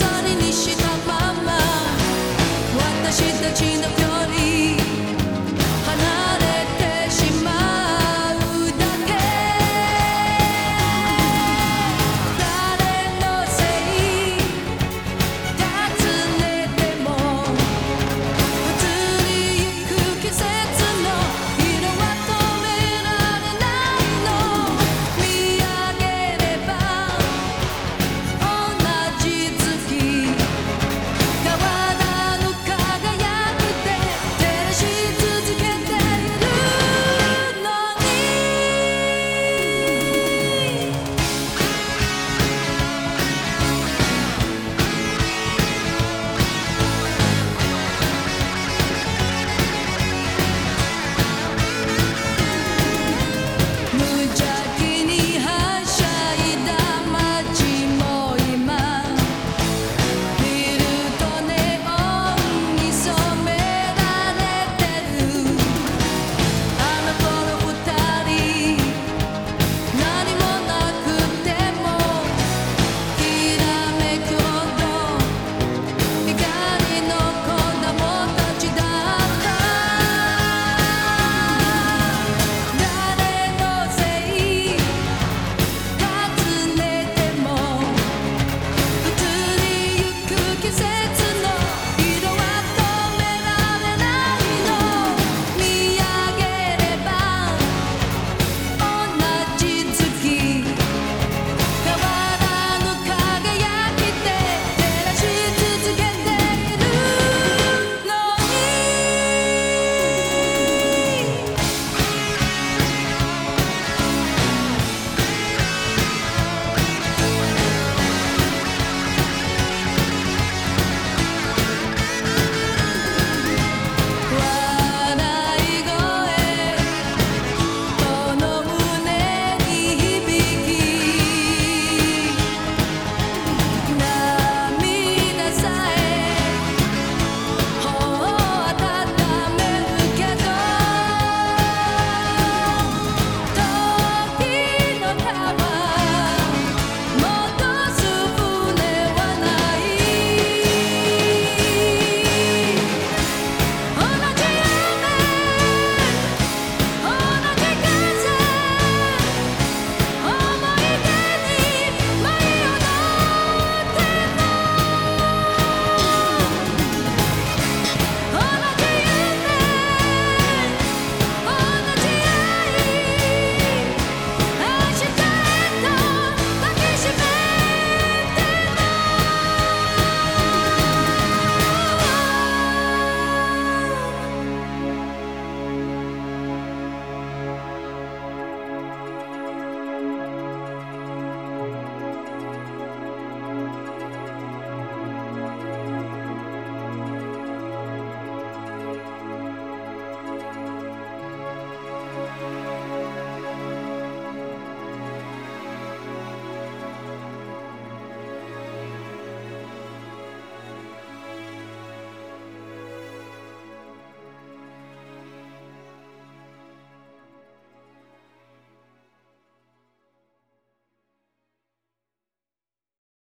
sorry, nici ta mama Toată și tăcină